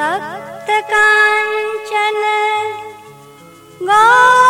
तप्तकाञ्चन। गा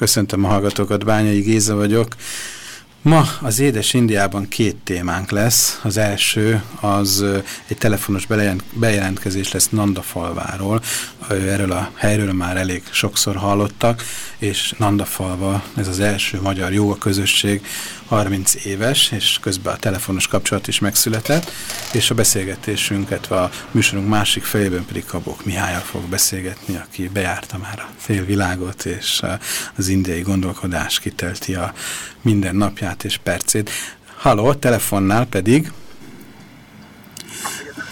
Köszöntöm a hallgatókat, Bányai Géza vagyok. Ma az Édes Indiában két témánk lesz. Az első az egy telefonos bejelentkezés lesz Nandafalváról. Erről a helyről már elég sokszor hallottak, és Nandafalva, ez az első magyar jóga közösség, 30 éves, és közben a telefonos kapcsolat is megszületett, és a beszélgetésünket, a műsorunk másik fejében pedig Kabok Mihályal fog beszélgetni, aki bejárta már a félvilágot, és az indiai gondolkodás kitelti a minden napját és percét. Halló, telefonnál pedig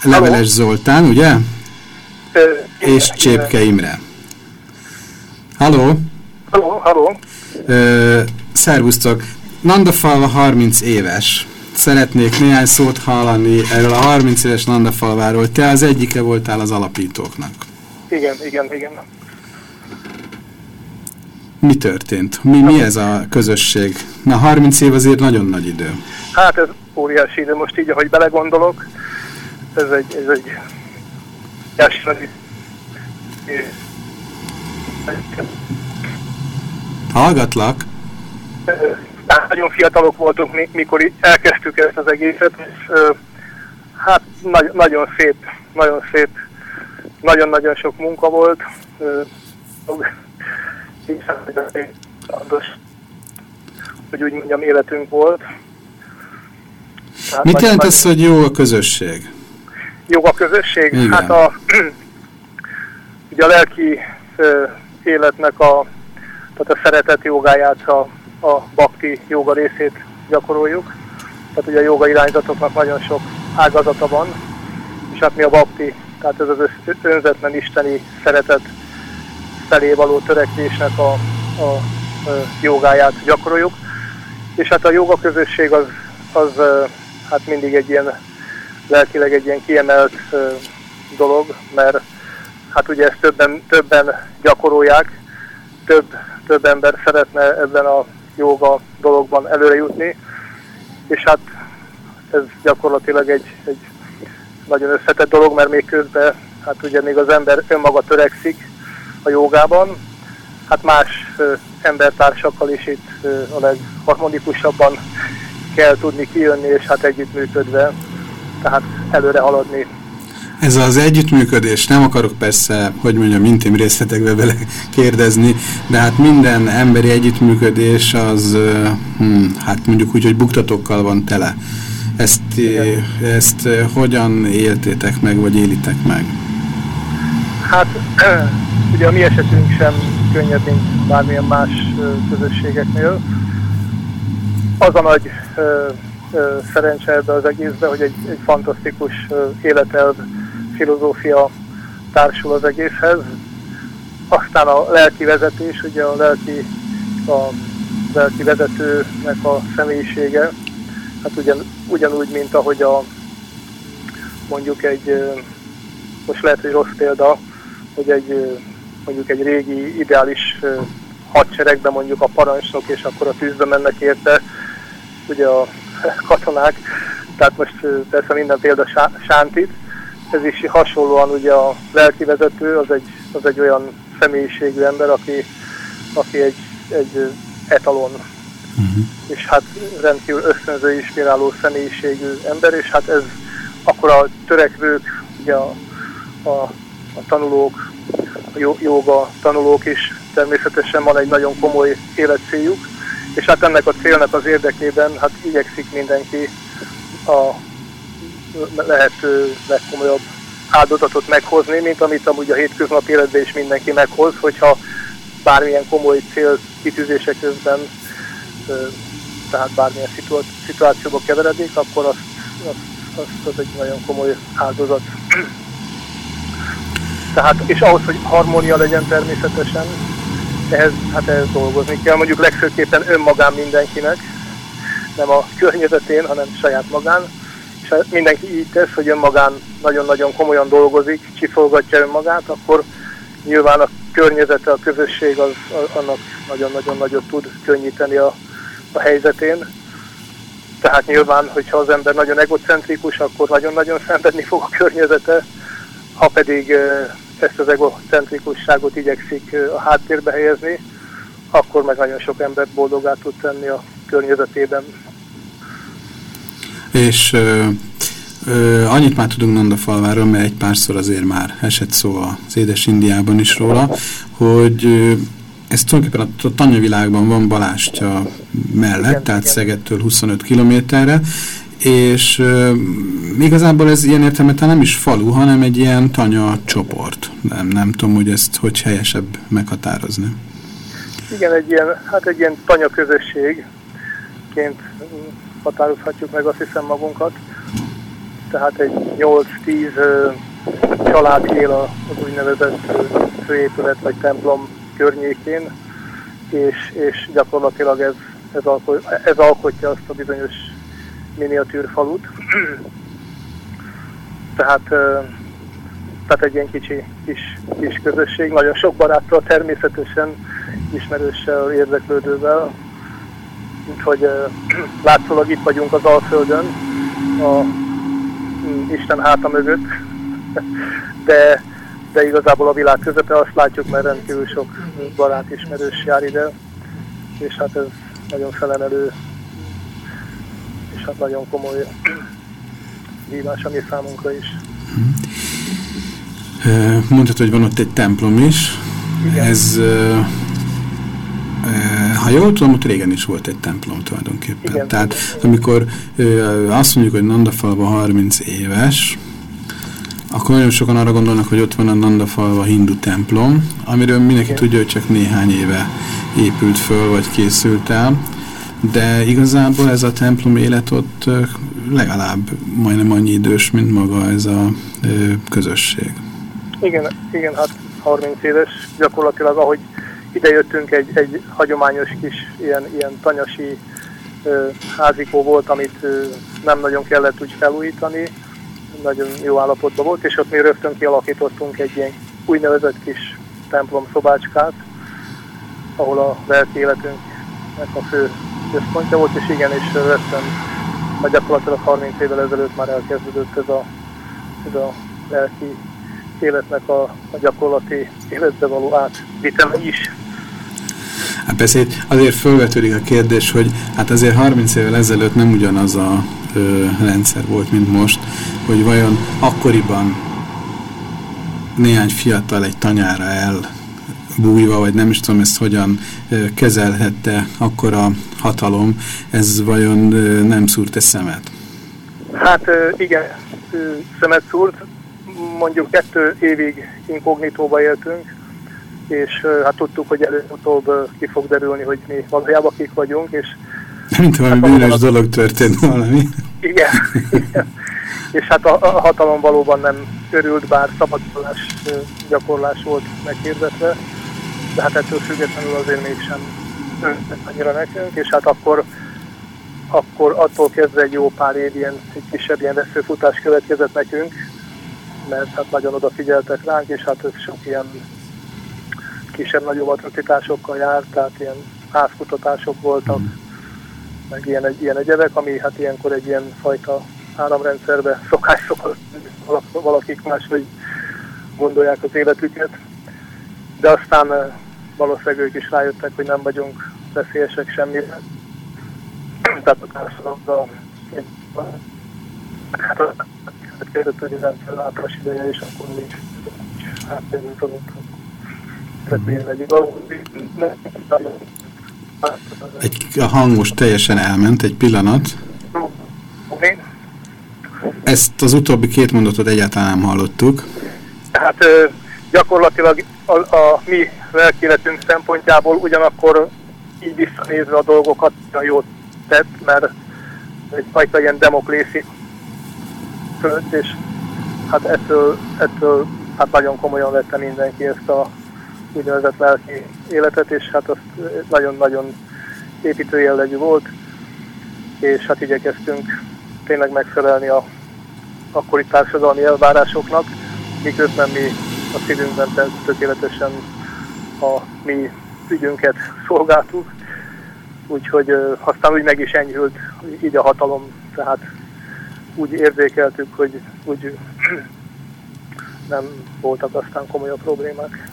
Leveles Zoltán, ugye? Ö, és Csépke Imre. Halló? Halló, halló. Szervusztok. Nandafalva 30 éves. Szeretnék néhány szót hallani erről a 30 éves Nandafalváról. Te az egyike voltál az alapítóknak. Igen, igen, igen. Mi történt? Mi, mi ez a közösség? Na, 30 év azért nagyon nagy idő. Hát ez óriási idő. Most így, ahogy belegondolok, ez egy, ez egy Hallgatlak nagyon fiatalok voltunk, mikor elkezdtük ezt az egészet, és hát nagy, nagyon szép, nagyon szép, nagyon-nagyon sok munka volt, hogy úgy mondjam, életünk volt. Hát Mit jelent ez, hogy jó a közösség? Jó a közösség? Igen. Hát a, ugye a lelki életnek a, tehát a szeretet jogáját, a a bakti joga részét gyakoroljuk. Tehát ugye a joga irányzatoknak nagyon sok ágazata van, és hát mi a bakti, tehát ez az önzetlen isteni szeretet felé való törekvésnek a, a, a jogáját gyakoroljuk. És hát a joga közösség az, az hát mindig egy ilyen lelkileg egy ilyen kiemelt dolog, mert hát ugye ezt többen, többen gyakorolják, több, több ember szeretne ebben a jóga dologban előre jutni, és hát ez gyakorlatilag egy, egy nagyon összetett dolog, mert még közben, hát ugye még az ember önmaga törekszik a jogában, hát más ö, embertársakkal is itt ö, a legharmonikusabban kell tudni kijönni, és hát együttműködve, tehát előre haladni ez az együttműködés, nem akarok persze, hogy mondjam, intim részletekbe bele kérdezni, de hát minden emberi együttműködés az, hm, hát mondjuk úgy, hogy buktatókkal van tele. Ezt, ezt hogyan éltétek meg, vagy élitek meg? Hát, ugye a mi esetünk sem könnyebb, mint bármilyen más közösségeknél. Az a nagy szerencse ebbe az egészbe, hogy egy, egy fantasztikus életelv filozófia társul az egészhez. Aztán a lelki vezetés, ugye a lelki, a lelki vezetőnek a személyisége, hát ugyan, ugyanúgy, mint ahogy a mondjuk egy, most lehet, hogy rossz példa, hogy egy mondjuk egy régi ideális hadseregben mondjuk a parancsnok, és akkor a tűzbe mennek érte, ugye a katonák, tehát most persze minden példa sántit, ez is hasonlóan ugye a lelkivezető az egy, az egy olyan személyiségű ember, aki, aki egy, egy etalon, uh-huh. és hát rendkívül ösztönző, inspiráló személyiségű ember, és hát ez akkor a törekvők, ugye a, a, a tanulók, a joga tanulók is. Természetesen van egy nagyon komoly életcéljuk, és hát ennek a célnak az érdekében hát igyekszik mindenki a lehető legkomolyabb áldozatot meghozni, mint amit amúgy a hétköznapi életben is mindenki meghoz, hogyha bármilyen komoly cél kitűzése közben, tehát bármilyen szituációba keveredik, akkor azt, azt, azt az egy nagyon komoly áldozat. Tehát, és ahhoz, hogy harmónia legyen természetesen, ehhez, hát ehhez dolgozni kell, mondjuk legfőképpen önmagán mindenkinek, nem a környezetén, hanem saját magán, és ha mindenki így tesz, hogy önmagán nagyon-nagyon komolyan dolgozik, csifolgatja önmagát, akkor nyilván a környezete, a közösség az, annak nagyon-nagyon nagyot tud könnyíteni a, a helyzetén. Tehát nyilván, hogyha az ember nagyon egocentrikus, akkor nagyon-nagyon szenvedni fog a környezete, ha pedig ezt az egocentrikusságot igyekszik a háttérbe helyezni, akkor meg nagyon sok embert boldogá tud tenni a környezetében. És ö, ö, annyit már tudunk Nandafalváról, mert egy párszor azért már esett szó az Édes Indiában is róla, hogy ö, ez tulajdonképpen a tanyavilágban van Balástya mellett, igen, tehát igen. Szegettől 25 kilométerre, és uh, igazából ez ilyen értelmetlen nem is falu, hanem egy ilyen tanya csoport. Nem, nem tudom, hogy ezt hogy helyesebb meghatározni. Igen, egy ilyen, hát egy ilyen tanya közösségként határozhatjuk meg azt hiszem magunkat. Tehát egy 8-10 uh, család él az úgynevezett főépület vagy templom környékén, és, és gyakorlatilag ez, ez, alko ez alkotja azt a bizonyos miniatűr falut. tehát, tehát egy ilyen kicsi kis, kis közösség, nagyon sok baráttal természetesen, ismerőssel, érdeklődővel. Úgyhogy látszólag itt vagyunk az Alföldön, a mm, Isten háta mögött, de, de igazából a világ közepe azt látjuk, mert rendkívül sok barát ismerős jár ide, és hát ez nagyon felemelő és hát nagyon komoly vívás a mi számunkra is. Mondhatod, hogy van ott egy templom is. Igen. Ez, ha jól tudom, ott régen is volt egy templom tulajdonképpen. Igen, Tehát amikor azt mondjuk, hogy Nandafalva 30 éves, akkor nagyon sokan arra gondolnak, hogy ott van a Nandafalva hindu templom, amiről mindenki Igen. tudja, hogy csak néhány éve épült föl, vagy készült el de igazából ez a templom élet ott legalább majdnem annyi idős, mint maga ez a közösség. Igen, igen, hát 30 éves gyakorlatilag, ahogy idejöttünk, egy, egy hagyományos kis ilyen, ilyen tanyasi ö, házikó volt, amit ö, nem nagyon kellett úgy felújítani, nagyon jó állapotban volt, és ott mi rögtön kialakítottunk egy ilyen úgynevezett kis templom szobácskát, ahol a lelki életünknek a fő központja volt, és igen, és rögtön a gyakorlatilag 30 évvel ezelőtt már elkezdődött ez a, ez a lelki életnek a, a gyakorlati életbe való átvitele is. Hát persze azért felvetődik a kérdés, hogy hát azért 30 évvel ezelőtt nem ugyanaz a ö, rendszer volt, mint most, hogy vajon akkoriban néhány fiatal egy tanyára el bújva, vagy nem is tudom ezt hogyan kezelhette akkor a hatalom, ez vajon nem szúrt-e szemet? Hát igen, szemet szúrt. Mondjuk kettő évig inkognitóba éltünk, és hát tudtuk, hogy előbb-utóbb ki fog derülni, hogy mi valójában kik vagyunk, és mint valami hát bűnös dolog történt valami. Igen, igen. és hát a, a hatalom valóban nem örült, bár szabadulás gyakorlás volt meghirdetve de hát ettől függetlenül azért mégsem annyira nekünk, és hát akkor, akkor attól kezdve egy jó pár év ilyen, kisebb ilyen veszőfutás következett nekünk, mert hát nagyon odafigyeltek ránk, és hát ez sok ilyen kisebb-nagyobb atrocitásokkal járt, tehát ilyen házkutatások voltak, meg ilyen, egy, ilyen egyebek, ami hát ilyenkor egy ilyen fajta áramrendszerbe szokás szokott valakik máshogy gondolják az életüket. De aztán valószínűleg ők is rájöttek, hogy nem vagyunk veszélyesek semmire. Tehát a társadalomban hát kérdött, hogy rendszer általános ideje, és akkor még én tudok egy, a hang most teljesen elment, egy pillanat. Ezt az utóbbi két mondatot egyáltalán nem hallottuk. Hát gyakorlatilag a, a mi lelkéletünk szempontjából ugyanakkor így visszanézve a dolgokat nagyon jót tett, mert egyfajta ilyen demoklészi fölött, és hát ettől, ettől hát nagyon komolyan vette mindenki ezt a úgynevezett lelki életet, és hát azt nagyon-nagyon építő jellegű volt, és hát igyekeztünk tényleg megfelelni a akkori társadalmi elvárásoknak, miközben mi a szívünkben tökéletesen a mi ügyünket szolgáltuk, úgyhogy aztán úgy meg is enyhült így a hatalom, tehát úgy érzékeltük, hogy úgy nem voltak aztán komolyabb problémák.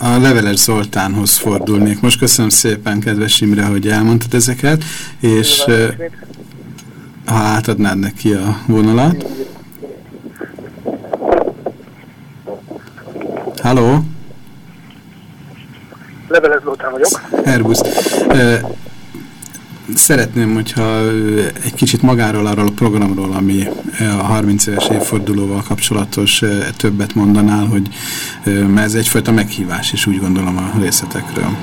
A Leveles Zoltánhoz fordulnék. Most köszönöm szépen, kedves Imre, hogy elmondtad ezeket, és ha átadnád neki a vonalat. Halló? Leveles Zoltán vagyok. Herbusz. Szeretném, hogyha egy kicsit magáról, arról a programról, ami a 30 éves évfordulóval kapcsolatos többet mondanál, hogy mert ez egyfajta meghívás is úgy gondolom a részletekről.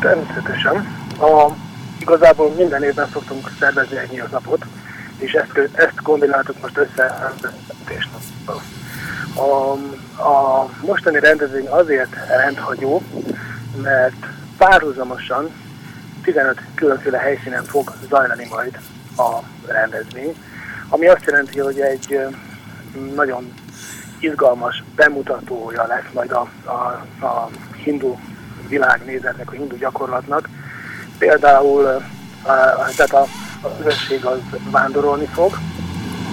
Természetesen. A, igazából minden évben szoktunk szervezni egy nyílt napot, és ezt, ezt kombináltuk most össze a, a mostani rendezvény azért rendhagyó, mert párhuzamosan 15 különféle helyszínen fog zajlani majd a rendezvény, ami azt jelenti, hogy egy nagyon izgalmas bemutatója lesz majd a, a, a hindu világnézetnek, a hindu gyakorlatnak. Például a, tehát a, a közösség az vándorolni fog,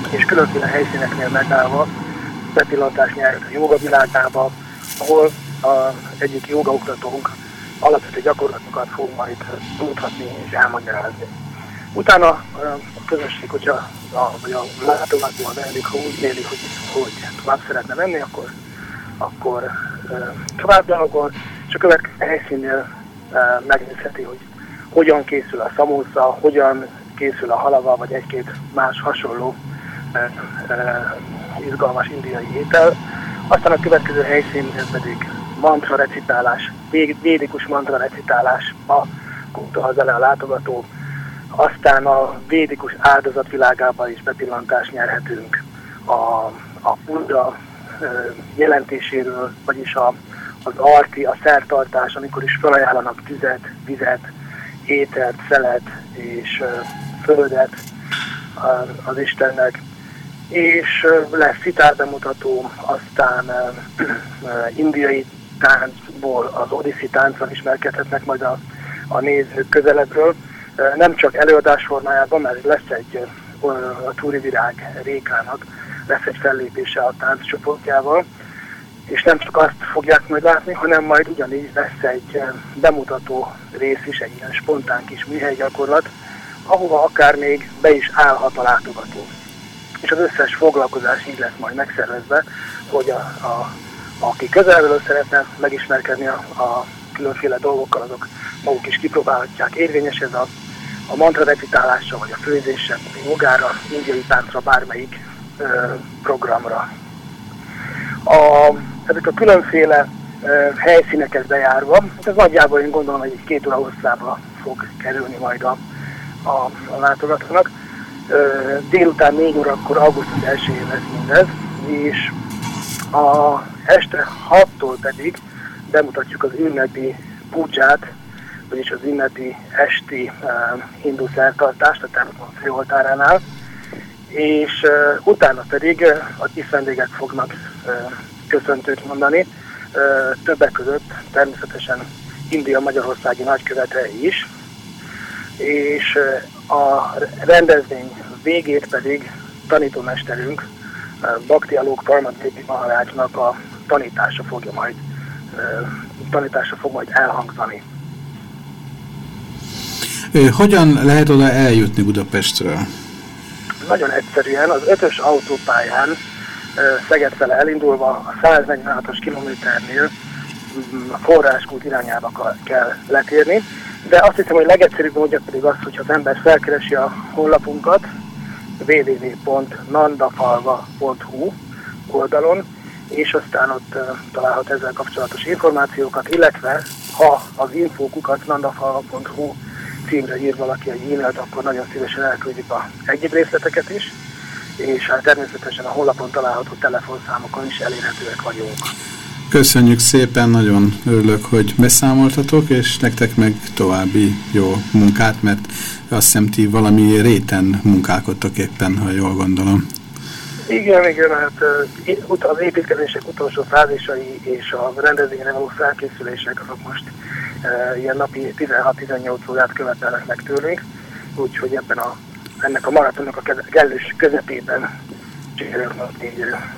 és különféle helyszíneknél megállva bepillantást nyert a joga világába, ahol a, egyik jogaoktatónk alapvető gyakorlatokat fog majd tudhatni és elmagyarázni. Utána a közösség, hogyha a, vagy a látogató, a vendég, ha úgy véli, hogy, hogy tovább szeretne menni, akkor, akkor tovább gyalogol, és a következő helyszínnél megnézheti, hogy hogyan készül a szamósza, hogyan készül a halava, vagy egy-két más hasonló izgalmas indiai étel. Aztán a következő helyszínnél pedig mantra recitálás, védikus mantra recitálás a az ele a látogató. Aztán a védikus áldozatvilágába is bepillantást nyerhetünk a, a Buddha jelentéséről, vagyis a, az arti, a szertartás, amikor is felajánlanak tüzet, vizet, ételt, szelet és földet az Istennek és lesz szitár bemutató, aztán indiai táncból az odiszi tánccal ismerkedhetnek majd a, a nézők közelebbről. Nem csak előadás formájában, mert lesz egy a Túri Virág Rékának, lesz egy fellépése a tánccsoportjával, és nem csak azt fogják majd látni, hanem majd ugyanígy lesz egy bemutató rész is, egy ilyen spontán kis műhelygyakorlat, ahova akár még be is állhat a látogató és az összes foglalkozás így lesz majd megszervezve, hogy a, a, aki közelről szeretne megismerkedni a, a különféle dolgokkal, azok maguk is kipróbálhatják. Érvényes ez a, a mantra recitálásra, vagy a főzésre, a jogára, indiai táncra, bármelyik ö, programra. A, ezek a különféle ö, helyszíneket bejárva, ez nagyjából én gondolom, hogy egy két óra hosszába fog kerülni majd a, a, a látogatónak délután 4 órakor augusztus 1 lesz mindez, és a este 6-tól pedig bemutatjuk az ünnepi pucsát, vagyis az ünnepi esti uh, hindu szertartást a templom főoltáránál, és uh, utána pedig uh, a kis vendégek fognak uh, köszöntőt mondani, uh, többek között természetesen India Magyarországi nagykövete is, és a rendezvény végét pedig tanítómesterünk, Bakti Alók Parmadépi Maharácsnak a tanítása fogja majd, tanítása fog majd elhangzani. Hogyan lehet oda eljutni Budapestről? Nagyon egyszerűen, az ötös autópályán Szeged fele elindulva a 146-os kilométernél mm, forráskút irányába kell letérni, de azt hiszem, hogy legegyszerűbb módja pedig az, hogyha az ember felkeresi a honlapunkat www.nandafalva.hu oldalon, és aztán ott találhat ezzel kapcsolatos információkat, illetve ha az infókukat nandafalva.hu címre ír valaki egy e-mailt, akkor nagyon szívesen elküldjük a egyéb részleteket is, és hát természetesen a honlapon található telefonszámokon is elérhetőek vagyunk. Köszönjük szépen, nagyon örülök, hogy beszámoltatok, és nektek meg további jó munkát, mert azt hiszem ti valami réten munkálkodtok éppen, ha jól gondolom. Igen, igen, hát az építkezések utolsó fázisai és a rendezvényre való felkészülések azok most e, ilyen napi 16-18 órát követelnek meg tőlünk, úgyhogy ebben a, ennek a maratonnak a kellős közepében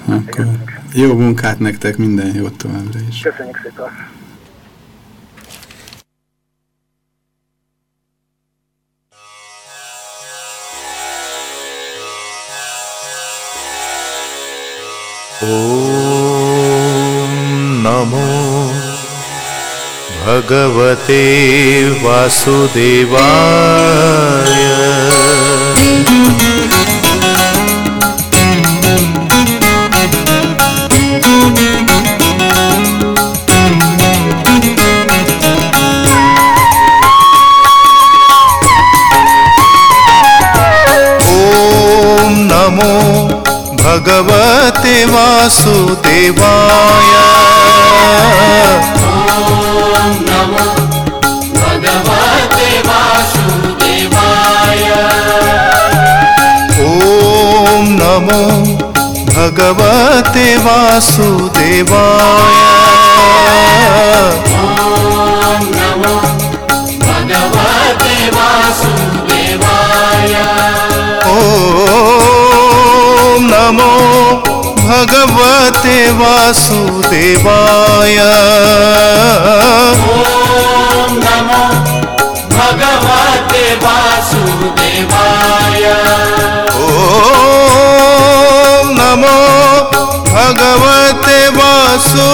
akkor jó munkát nektek, minden jót továbbra is. Köszönjük szépen. ॐ नमो भगवते वासुदेवाय वासुदेवाय। ॐ नमो भगवते वासुदेवाय। ॐ नमो भगवते वासुदेवाय। ॐ नमो भगवते वासुदेवाय। नमो भगवते वासुदेवाय। ॐ नमो भगवते वासुदेवाय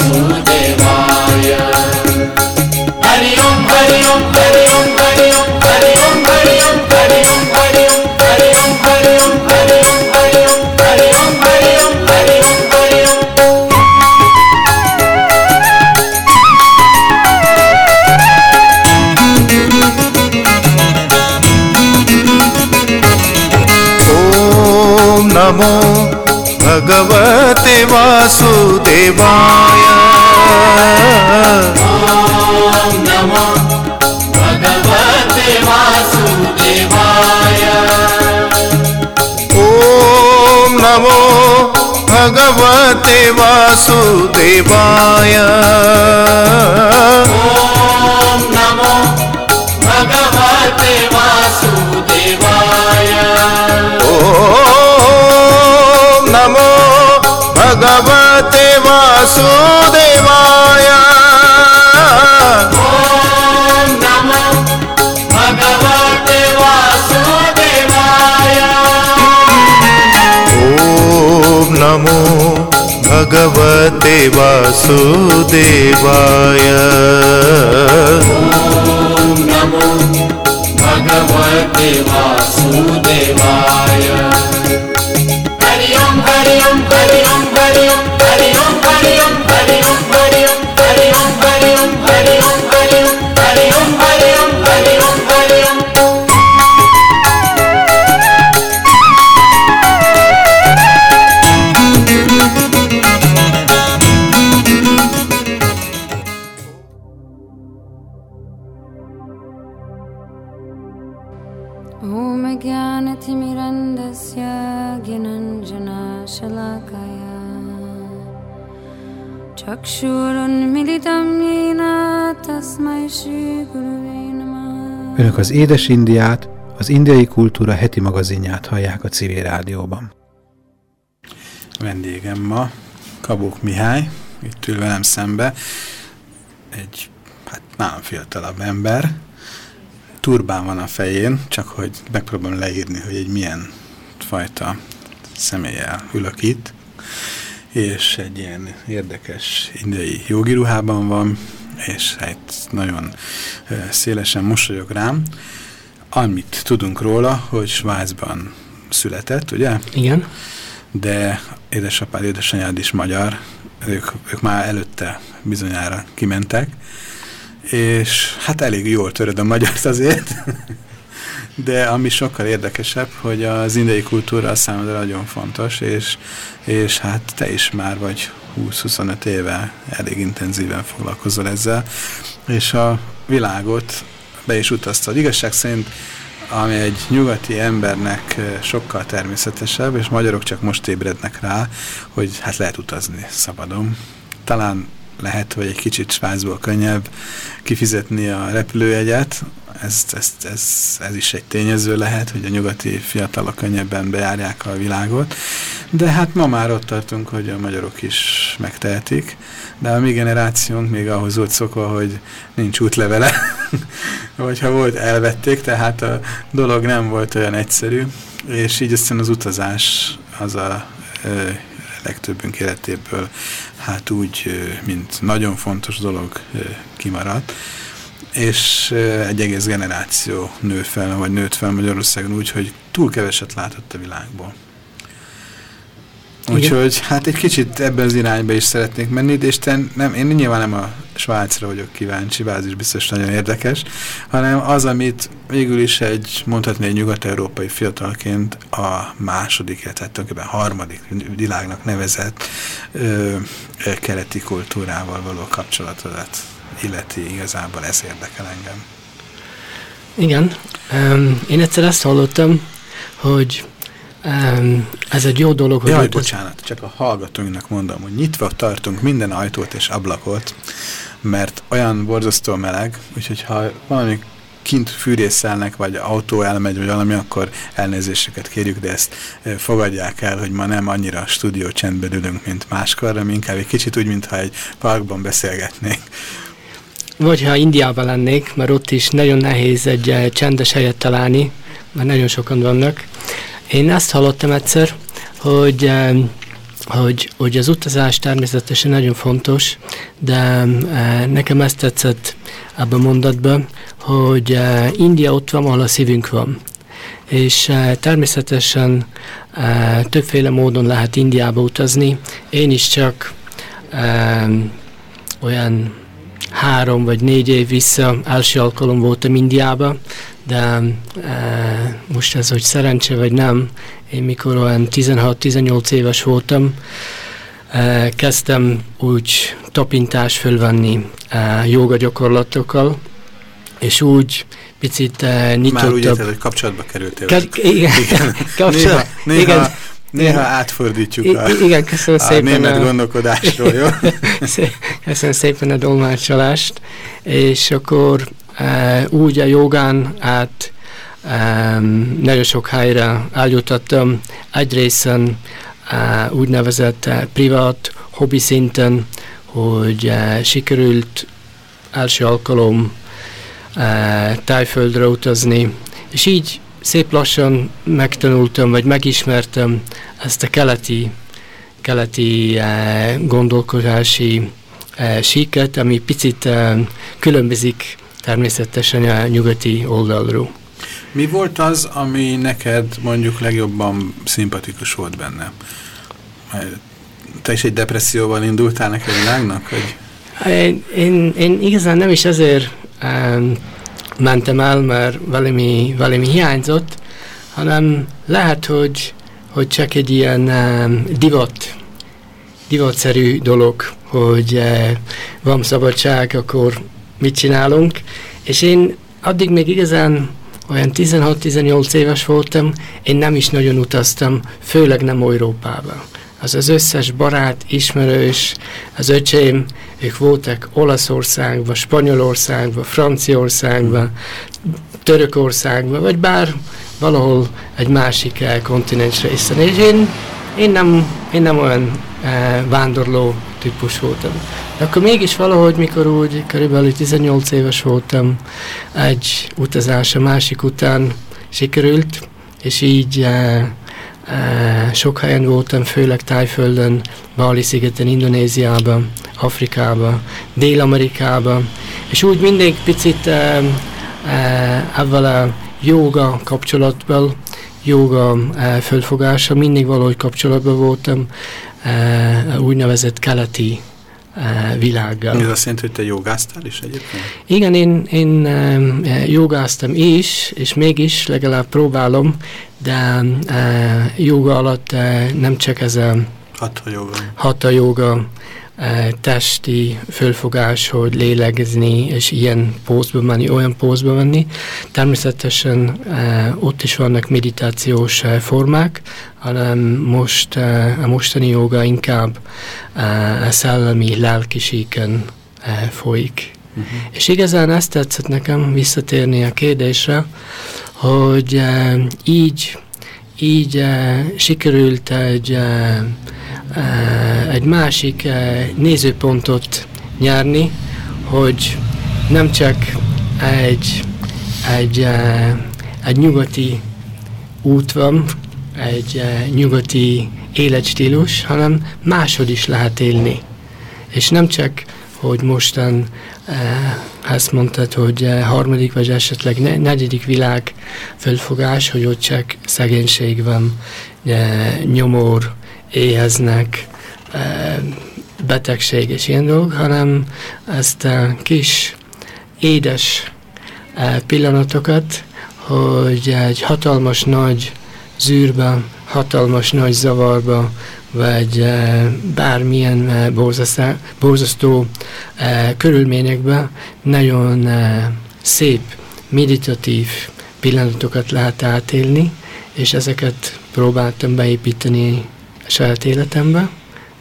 नमो भगवते वासुदेवाय। नमो भगवते वासुदेवाय। ॐ नमो भगवते वासुदेवाय। नमो भगवते वासुदेवाय। नमो वासुदेवाय। ॐ नमो भगवते वासुदेवाय। नमो वासुदेवाय। हरि हरि हरि Hari Önök az Édes Indiát, az indiai kultúra heti magazinját hallják a civil rádióban. Vendégem ma Kabók Mihály, itt ül velem szembe, egy hát nálam fiatalabb ember, turbán van a fején, csak hogy megpróbálom leírni, hogy egy milyen fajta személlyel ülök itt, és egy ilyen érdekes indiai jogi ruhában van, és egy nagyon szélesen mosolyog rám. Amit tudunk róla, hogy Svájcban született, ugye? Igen. De édesapád, édesanyád is magyar, ők, ők már előtte bizonyára kimentek, és hát elég jól töröd a magyart azért, de ami sokkal érdekesebb, hogy az indiai kultúra számodra nagyon fontos, és, és hát te is már vagy 20-25 éve elég intenzíven foglalkozol ezzel, és a világot be is utaztad. Igazság szerint ami egy nyugati embernek sokkal természetesebb, és magyarok csak most ébrednek rá, hogy hát lehet utazni szabadon. Talán lehet, hogy egy kicsit Svájcból könnyebb kifizetni a repülőjegyet, ez, ez, ez, ez is egy tényező lehet, hogy a nyugati fiatalok könnyebben bejárják a világot, de hát ma már ott tartunk, hogy a magyarok is megtehetik, de a mi generációnk még ahhoz volt szokva, hogy nincs útlevele, vagy ha volt, elvették, tehát a dolog nem volt olyan egyszerű, és így aztán az utazás az a legtöbbünk életéből hát úgy, mint nagyon fontos dolog kimaradt, és egy egész generáció nő fel, vagy nőtt fel Magyarországon úgy, hogy túl keveset látott a világból. Úgyhogy hát egy kicsit ebben az irányba is szeretnék menni, és te nem, én nyilván nem a Svájcra vagyok kíváncsi, bár is biztos nagyon érdekes, hanem az, amit végül is egy, mondhatni egy nyugat-európai fiatalként a második, tehát tulajdonképpen harmadik világnak nevezett ö, keleti kultúrával való kapcsolatodat illeti igazából, ez érdekel engem. Igen. Um, én egyszer ezt hallottam, hogy ez egy jó dolog, hogy... Jaj, bocsánat, csak a hallgatóinknak mondom, hogy nyitva tartunk minden ajtót és ablakot, mert olyan borzasztó meleg, úgyhogy ha valami kint fűrészelnek, vagy autó elmegy, vagy valami, akkor elnézéseket kérjük, de ezt fogadják el, hogy ma nem annyira stúdió csendben ülünk, mint máskor, hanem inkább egy kicsit úgy, mintha egy parkban beszélgetnénk. Vagy ha Indiában lennék, mert ott is nagyon nehéz egy csendes helyet találni, mert nagyon sokan vannak. Én ezt hallottam egyszer, hogy hogy, hogy az utazás természetesen nagyon fontos, de nekem ezt tetszett abban a mondatban, hogy India ott van, ahol a szívünk van. És természetesen többféle módon lehet Indiába utazni. Én is csak olyan három vagy négy év vissza első alkalom voltam Indiába, de e, most ez, hogy szerencse vagy nem, én mikor olyan 16-18 éves voltam, e, kezdtem úgy tapintást fölvenni e, joga gyakorlatokkal, és úgy picit e, nyitottabb... Már úgy érted, hogy kapcsolatba kerültél. Ke igen, igen. kapcsolat, néha, néha, igen. Néha átfordítjuk I a, igen, köszönöm a szépen német a, gondolkodásról, jó? köszönöm szépen a dolmácsolást, és akkor úgy a jogán át nagyon sok helyre eljutottam. Egyrészen e, úgynevezett e, privát, hobbi szinten, hogy sikerült első alkalom tájföldre utazni, és így szép lassan megtanultam, vagy megismertem ezt a keleti, keleti eh, gondolkodási eh, síket, ami picit eh, különbözik természetesen a nyugati oldalról. Mi volt az, ami neked mondjuk legjobban szimpatikus volt benne? Te is egy depresszióval indultál neked világnak? Hogy... Én, én, én igazán nem is ezért um, mentem el, mert valami, valami hiányzott, hanem lehet, hogy, hogy csak egy ilyen um, divat, divatszerű dolog, hogy uh, van szabadság, akkor mit csinálunk, és én addig még igazán olyan 16-18 éves voltam, én nem is nagyon utaztam, főleg nem Európába. Az az összes barát, ismerős, az öcsém, ők voltak Olaszországban, Spanyolországban, Franciaországban, Törökországban, vagy bár valahol egy másik eh, kontinensre hiszen. És én, én, nem, én nem olyan eh, vándorló típus voltam. De akkor mégis valahogy, mikor úgy körülbelül 18 éves voltam, egy utazás a másik után sikerült, és így e, e, sok helyen voltam, főleg Tájföldön, Bali-szigeten, Indonéziában, Afrikában, Dél-Amerikában, és úgy mindig picit e, e, ebben a joga kapcsolatban, joga e, fölfogása, mindig valahogy kapcsolatban voltam, úgynevezett keleti e, világgal. Ez azt jelenti, hogy te jogáztál is egyébként? Igen, én, én e, jogáztam is, és mégis legalább próbálom, de joga alatt nem csak ez a Hatha joga. hatha joga, testi fölfogás, hogy lélegezni, és ilyen pózba menni, olyan pózba menni. Természetesen e, ott is vannak meditációs e, formák, hanem most a mostani joga inkább a szellemi, lelki síken e, folyik. Uh-huh. És igazán ezt tetszett nekem visszatérni a kérdésre, hogy így, így sikerült egy, egy másik e, nézőpontot nyerni, hogy nem csak egy, egy, e, egy nyugati út van, egy nyugati életstílus, hanem máshogy is lehet élni. És nem csak, hogy mostan eh, azt mondtad, hogy eh, harmadik vagy esetleg ne, negyedik világ fölfogás, hogy ott csak szegénység van, eh, nyomor, éheznek, eh, betegség és ilyen dolgok, hanem ezt a kis édes eh, pillanatokat, hogy egy hatalmas nagy zűrbe, hatalmas nagy zavarba, vagy e, bármilyen e, borzasztó, e, körülményekben nagyon e, szép, meditatív pillanatokat lehet átélni, és ezeket próbáltam beépíteni saját életembe,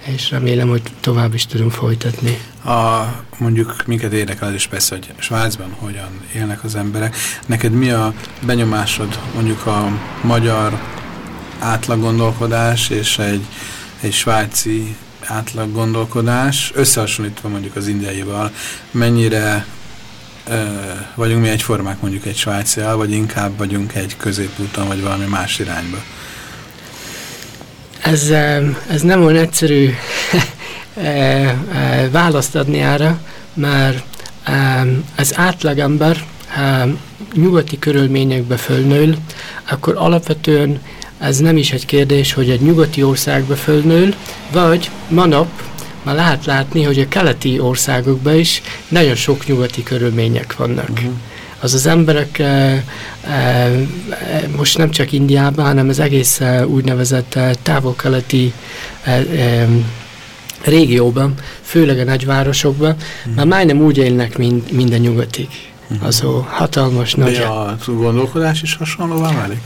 és remélem, hogy tovább is tudom folytatni. A, mondjuk minket érdekel az is persze, hogy Svájcban hogyan élnek az emberek. Neked mi a benyomásod mondjuk a magyar átlaggondolkodás és egy, egy svájci átlaggondolkodás, összehasonlítva mondjuk az indiaival, mennyire ö, vagyunk mi egyformák mondjuk egy svájcival, vagy inkább vagyunk egy középúton, vagy valami más irányba? Ez, ez nem olyan egyszerű választ adni erre, mert az átlagember nyugati körülményekbe fölnől, akkor alapvetően ez nem is egy kérdés, hogy egy nyugati országba fölnől, vagy manap már lehet látni, hogy a keleti országokban is nagyon sok nyugati körülmények vannak. Uh-huh. Az az emberek e, e, most nem csak Indiában, hanem az egész e, úgynevezett e, távol-keleti e, e, régióban, főleg a nagyvárosokban, uh-huh. már majdnem úgy élnek, mint minden nyugatig. Uh-huh. Azó hatalmas nagy... De a gondolkodás is hasonlóvá válik?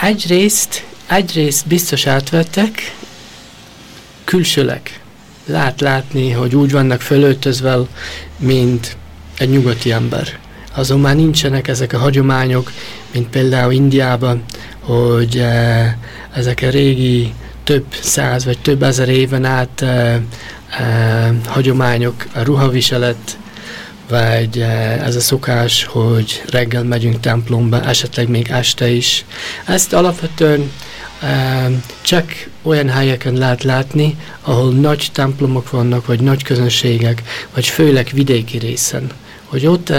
Egyrészt, egyrészt biztos átvettek, külsőleg. Lát látni, hogy úgy vannak fölöltözve, mint egy nyugati ember. Azon már nincsenek ezek a hagyományok, mint például Indiában, hogy e, ezek a régi több száz vagy több ezer éven át e, e, hagyományok, a ruhaviselet, vagy ez a szokás, hogy reggel megyünk templomba, esetleg még este is. Ezt alapvetően csak olyan helyeken lehet látni, ahol nagy templomok vannak, vagy nagy közönségek, vagy főleg vidéki részen. Hogy ott,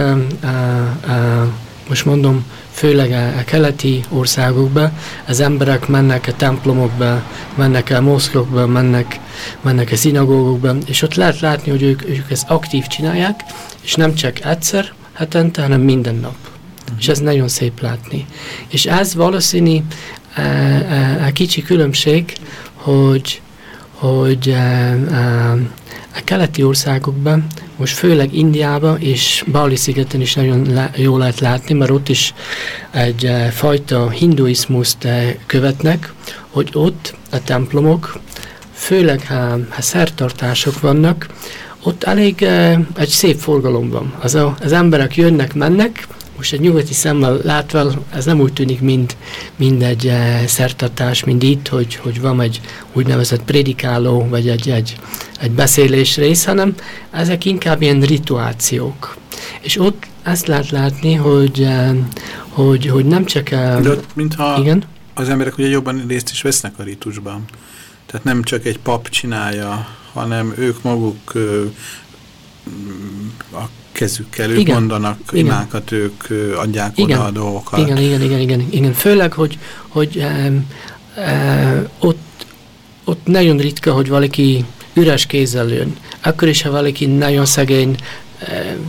most mondom, főleg a, a keleti országokba, az emberek mennek a templomokba, mennek a moszkokba, mennek, mennek a szinagógokba, és ott lehet látni, hogy ők, ők ezt aktív csinálják, és nem csak egyszer hetente, hanem minden nap. Uh-huh. És ez nagyon szép látni. És ez valószínű a, a, a kicsi különbség, hogy, hogy a, a, a keleti országokban most főleg Indiában és Bali szigeten is nagyon lá, jól lehet látni, mert ott is egy uh, fajta hinduizmust uh, követnek, hogy ott a templomok, főleg ha, ha szertartások vannak, ott elég uh, egy szép forgalom van. Az, a, az emberek jönnek, mennek, most egy nyugati szemmel látva ez nem úgy tűnik, mint, mint egy uh, szertartás, mint itt, hogy, hogy van egy úgynevezett prédikáló, vagy egy, egy, egy beszélés rész, hanem ezek inkább ilyen rituációk. És ott ezt lehet látni, hogy, uh, hogy, hogy nem csak... Uh, De ott, mintha igen? az emberek ugye jobban részt is vesznek a ritusban. Tehát nem csak egy pap csinálja, hanem ők maguk uh, a kezükkel, ők igen. mondanak igen. imákat, ők adják igen. oda a dolgokat. Igen, igen, igen, igen, igen. Főleg, hogy, hogy um, uh, ott, ott nagyon ritka, hogy valaki üres kézzel jön. Akkor is, ha valaki nagyon szegény,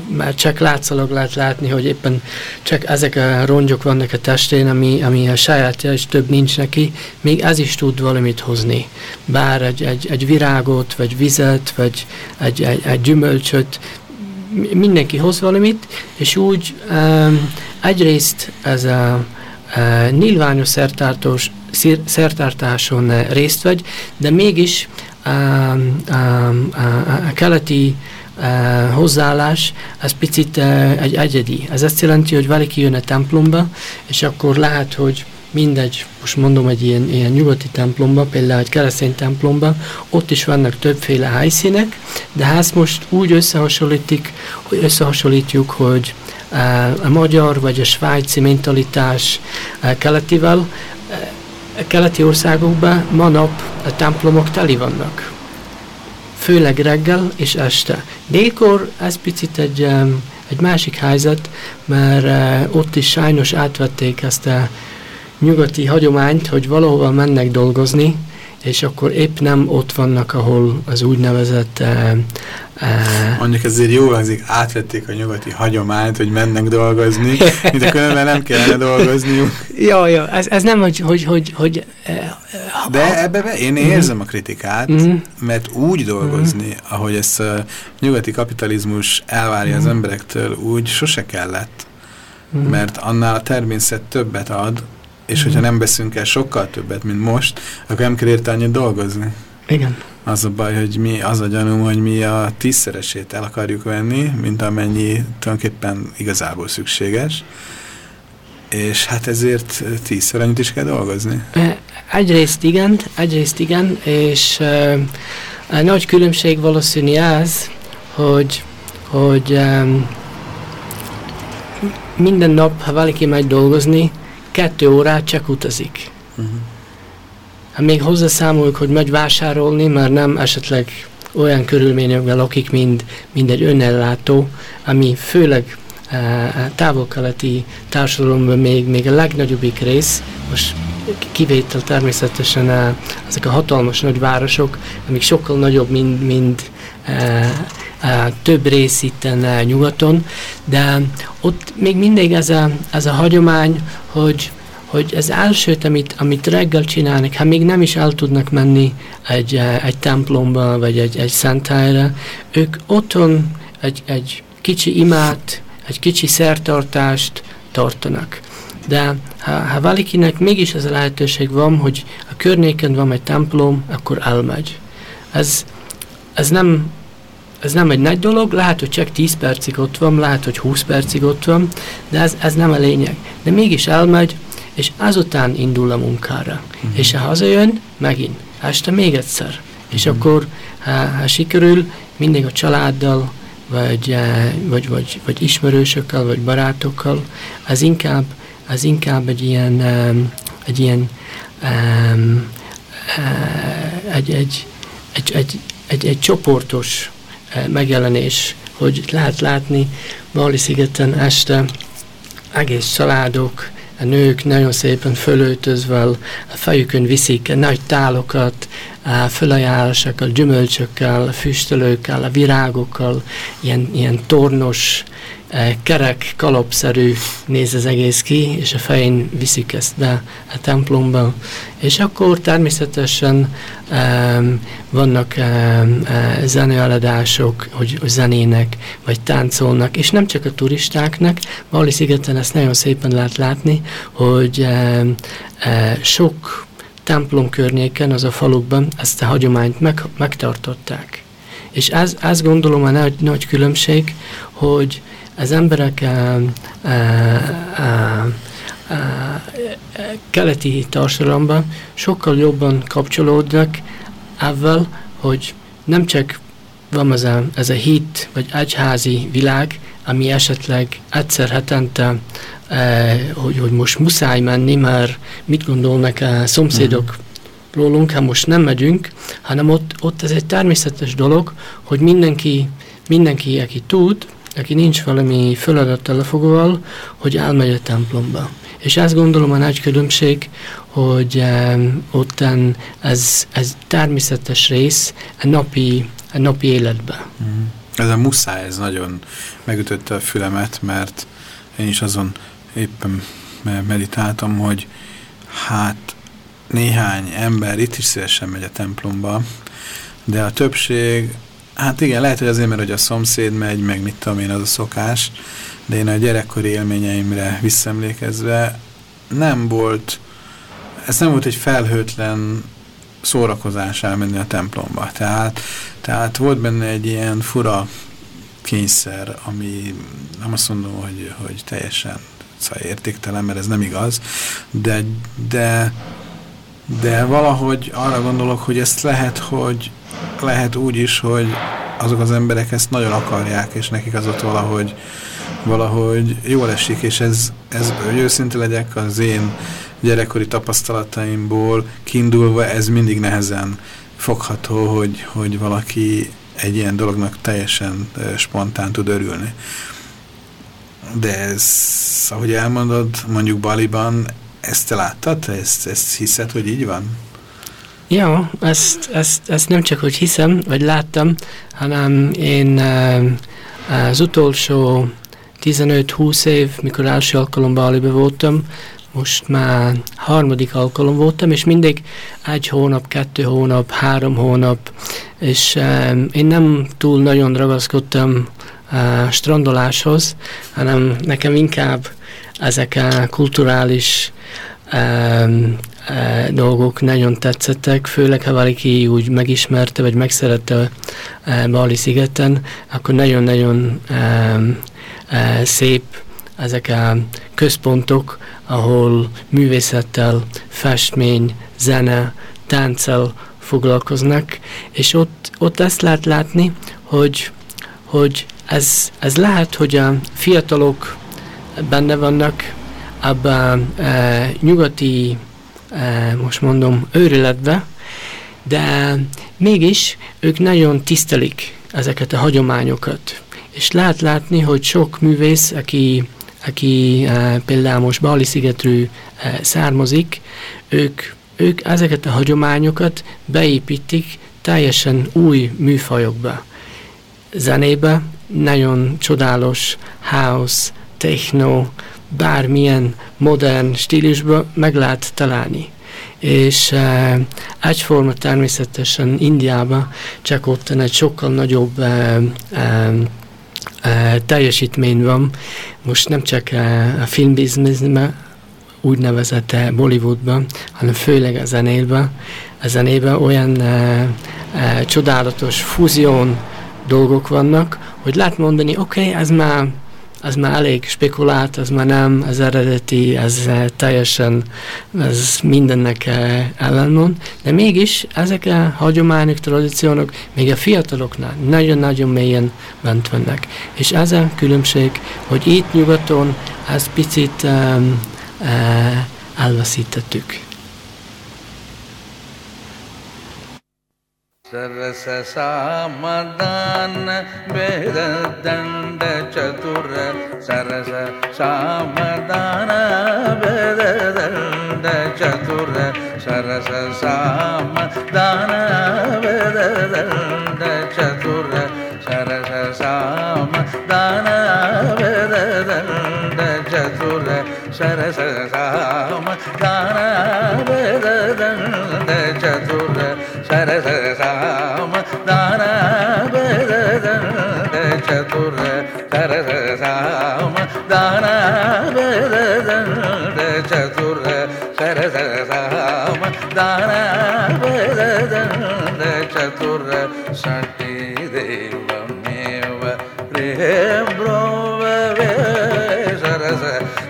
már csak látszalog lehet látni, hogy éppen csak ezek a rongyok vannak a testén, ami, ami a sajátja, és több nincs neki, még ez is tud valamit hozni. Bár egy, egy, egy virágot, vagy vizet, vagy egy, egy, egy gyümölcsöt, mindenki hoz valamit, és úgy um, egyrészt ez a uh, nyilvános szertartós, szertartáson részt vegy, de mégis um, um, a, a keleti uh, hozzáállás, ez picit uh, egy egyedi. Ez azt jelenti, hogy valaki jön a templomba, és akkor lehet, hogy mindegy, most mondom egy ilyen, ilyen nyugati templomba, például egy keresztény templomba, ott is vannak többféle helyszínek, de hát most úgy összehasonlítik, hogy összehasonlítjuk, hogy uh, a magyar vagy a svájci mentalitás uh, keletivel, uh, a keleti országokban manap a templomok teli vannak. Főleg reggel és este. Délkor ez picit egy, egy másik helyzet, mert ott is sajnos átvették ezt a nyugati hagyományt, hogy valahova mennek dolgozni, és akkor épp nem ott vannak, ahol az úgynevezett... Uh, uh, Mondjuk ezért jó hangzik, átvették a nyugati hagyományt, hogy mennek dolgozni, mint a különben nem kellene dolgozniuk. Ja, ja, ez, ez nem, hogy... hogy, hogy, hogy uh, De ebbe be, én mhm. érzem a kritikát, uh mhm. -huh. mert úgy dolgozni, uh -huh. ahogy ezt a nyugati kapitalizmus elvárja uh -huh. az mhm. emberektől, úgy sose kellett. Uh -huh. Mert annál a természet többet ad, és hogyha nem beszünk el sokkal többet, mint most, akkor nem kell érte annyit dolgozni. Igen. Az a baj, hogy mi, az a gyanúm, hogy mi a tízszeresét el akarjuk venni, mint amennyi tulajdonképpen igazából szükséges, és hát ezért tízszer annyit is kell dolgozni. Egyrészt igen, egyrészt igen, és uh, a nagy különbség valószínű az, hogy, hogy um, minden nap, ha valaki megy dolgozni, kettő órát csak utazik. Uh-huh. Hát még hozzászámoljuk, hogy megy vásárolni, mert nem esetleg olyan körülményekben lakik, mint, mint egy önellátó, ami főleg uh, távol-keleti társadalomban még, még a legnagyobbik rész, most kivétel természetesen uh, ezek a hatalmas nagy városok, amik sokkal nagyobb, mint, mint több rész itt nyugaton, de ott még mindig ez a, ez a hagyomány, hogy hogy az elsőt, amit, amit reggel csinálnak, ha még nem is el tudnak menni egy, egy templomba, vagy egy, egy szentályra, ők otthon egy, egy kicsi imát, egy kicsi szertartást tartanak. De ha, ha valakinek mégis ez a lehetőség van, hogy a környéken van egy templom, akkor elmegy. Ez, ez nem ez nem egy nagy dolog, lehet, hogy csak 10 percig ott van, lehet, hogy 20 percig ott van, de ez, ez nem a lényeg. De mégis elmegy, és azután indul a munkára. Uh-huh. És ha hazajön, megint, este még egyszer. Uh-huh. És mhm. akkor, ha, ha sikerül, mindig a családdal, vagy, eh, vagy, vagy, vagy ismerősökkel, vagy barátokkal, az inkább, az inkább egy ilyen, um, egy ilyen um, uh, egy, egy, egy, egy, egy, egy csoportos megjelenés, hogy lehet látni Bali szigeten este egész családok, a nők nagyon szépen fölöltözve, a fejükön viszik a nagy tálokat, a fölajánlásokkal, gyümölcsökkel, a füstölőkkel, a virágokkal, ilyen, ilyen tornos kerek, kalapszerű néz az egész ki, és a fején viszik ezt be a templomba. És akkor természetesen um, vannak um, uh, zeneeladások, hogy, hogy zenének, vagy táncolnak, és nem csak a turistáknak, Bali szigeten ezt nagyon szépen lehet látni, hogy um, uh, sok templom környéken, az a falukban ezt a hagyományt meg, megtartották. És ez, ez gondolom a nagy, nagy különbség, hogy az emberek a, a, a, keleti társadalomban sokkal jobban kapcsolódnak ezzel, hogy nem csak van ez a, ez a hit, vagy egyházi világ, ami esetleg egyszer hetente, eh, hogy, hogy most muszáj menni, mert mit gondolnak a szomszédok uh-huh rólunk, ha most nem megyünk, hanem ott, ott ez egy természetes dolog, hogy mindenki, mindenki, aki tud, aki nincs valami feladattal lefogóval, hogy elmegy a templomba. És ezt gondolom a nagy különbség, hogy um, ottan ez, ez természetes rész a napi, a napi életben. Mm. Ez a muszáj, ez nagyon megütötte a fülemet, mert én is azon éppen meditáltam, hogy hát néhány ember itt is szívesen megy a templomba, de a többség, hát igen, lehet, hogy azért, mert hogy a szomszéd megy, meg mit tudom én, az a szokás, de én a gyerekkori élményeimre visszemlékezve nem volt, ez nem volt egy felhőtlen szórakozás elmenni a templomba. Tehát, tehát volt benne egy ilyen fura kényszer, ami nem azt mondom, hogy, hogy teljesen értéktelen, mert ez nem igaz, de, de de valahogy arra gondolok, hogy ezt lehet, hogy lehet úgy is, hogy azok az emberek ezt nagyon akarják, és nekik az ott valahogy, valahogy jól esik, és ez, ez hogy őszinte legyek, az én gyerekkori tapasztalataimból kiindulva ez mindig nehezen fogható, hogy, hogy valaki egy ilyen dolognak teljesen spontán tud örülni. De ez, ahogy elmondod, mondjuk Baliban ezt te láttad? Ezt, ezt hiszed, hogy így van? Ja, ezt, ezt, ezt nem csak, hogy hiszem, vagy láttam, hanem én az utolsó 15-20 év, mikor első alkalommal Balibe voltam, most már harmadik alkalom voltam, és mindig egy hónap, kettő hónap, három hónap, és én nem túl nagyon ragaszkodtam a strandoláshoz, hanem nekem inkább ezek a kulturális uh, dolgok nagyon tetszettek, főleg ha valaki úgy megismerte, vagy megszerette uh, Bali szigeten, akkor nagyon-nagyon um, uh, szép ezek a központok, ahol művészettel, festmény, zene, tánccal foglalkoznak, és ott, ott ezt lehet látni, hogy, hogy ez, ez lehet, hogy a fiatalok benne vannak abban e, nyugati, e, most mondom, őrületbe, de mégis ők nagyon tisztelik ezeket a hagyományokat. És lehet látni, hogy sok művész, aki, aki e, például most Bali szigetről e, származik, ők, ők ezeket a hagyományokat beépítik teljesen új műfajokba. Zenébe nagyon csodálos house, techno, bármilyen modern stílusban meg lehet találni. És e, egyforma természetesen Indiában, csak ott egy sokkal nagyobb e, e, e, teljesítmény van. Most nem csak e, a filmbizniszben, úgynevezett Bollywoodban, hanem főleg a zenében. A zenében olyan e, e, csodálatos fúzión dolgok vannak, hogy lehet mondani, oké, okay, ez már az már elég spekulált, az már nem az eredeti, ez teljesen ez mindennek eh, ellenmond, de mégis ezek a hagyományok, tradíciók még a fiataloknál nagyon-nagyon mélyen bent vannak. És ez a különbség, hogy itt nyugaton ez picit um, uh, elveszítettük. सरससामदान वेददण्ड चतुर सरस सामदान वेददण्ड चतुर सरस सामदान वेददण्ड चतुर सरस सामदान सरस साम दान वेद दंड ചതുര ഷട്ടി ദൈവമേവ ബ്രോവേ സരസ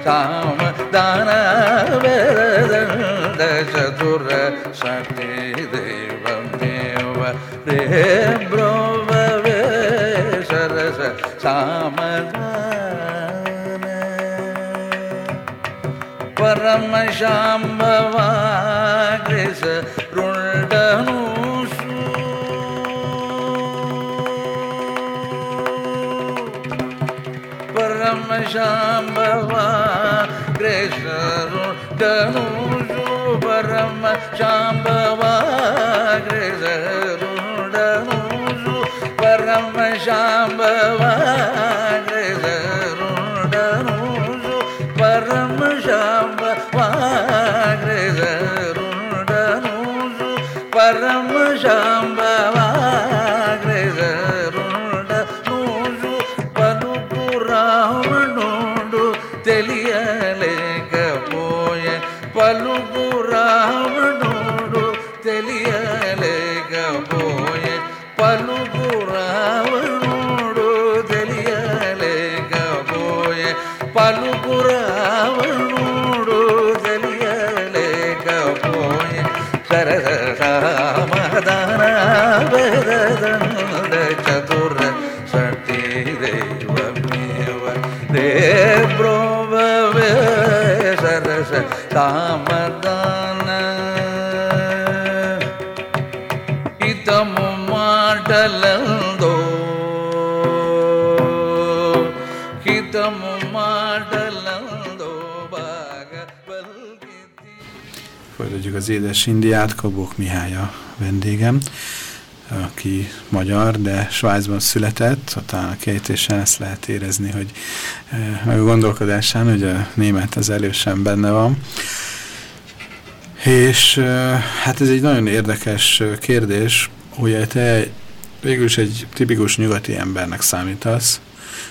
സാമ ദാന ചതുര ഷട്ടി ദൈവമേവ ബ്രോവേ സരസ സാമദാന പരമശാംഭവാ കൃഷ ருண்டனு शाम्भवा बा क्रेसरुण डु परम शाम् बा क्ररुण परम श्यां az édes Indiát, Kabók Mihály a vendégem, aki magyar, de Svájcban született, ott a kejtésen ezt lehet érezni, hogy eh, a gondolkodásán, hogy a német az elősen benne van. És eh, hát ez egy nagyon érdekes eh, kérdés, hogy te végül is egy tipikus nyugati embernek számítasz,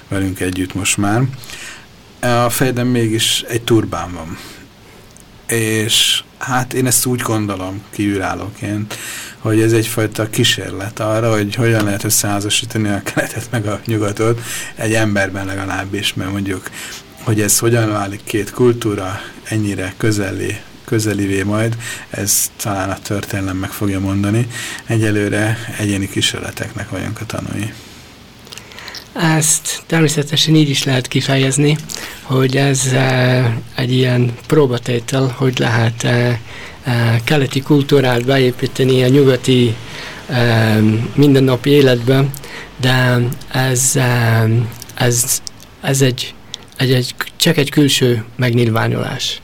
velünk együtt most már. A fejedben mégis egy turbán van. És hát én ezt úgy gondolom kívülállóként, hogy ez egyfajta kísérlet arra, hogy hogyan lehet összeházasítani a keletet meg a nyugatot egy emberben legalábbis, mert mondjuk, hogy ez hogyan válik két kultúra ennyire közeli, közelivé majd, ez talán a történelem meg fogja mondani. Egyelőre egyéni kísérleteknek vagyunk a tanúi. Ezt természetesen így is lehet kifejezni, hogy ez e, egy ilyen próbatétel, hogy lehet e, e, keleti kultúrát beépíteni a nyugati mindennapi életbe, de ez, ez, ez egy, egy, egy, csak egy külső megnyilvánulás.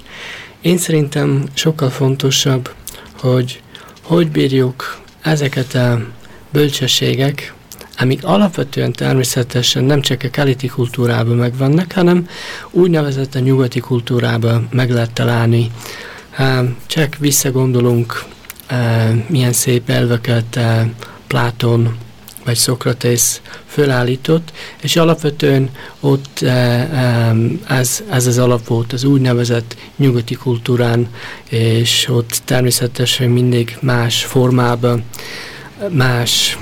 Én szerintem sokkal fontosabb, hogy hogy bírjuk ezeket a bölcsességek, amik alapvetően természetesen nem csak a keleti kultúrában megvannak, hanem úgynevezett a nyugati kultúrában meg lehet találni. Csak visszagondolunk, milyen szép elveket Pláton vagy Szokratész fölállított, és alapvetően ott ez, ez az alap volt az úgynevezett nyugati kultúrán, és ott természetesen mindig más formában, más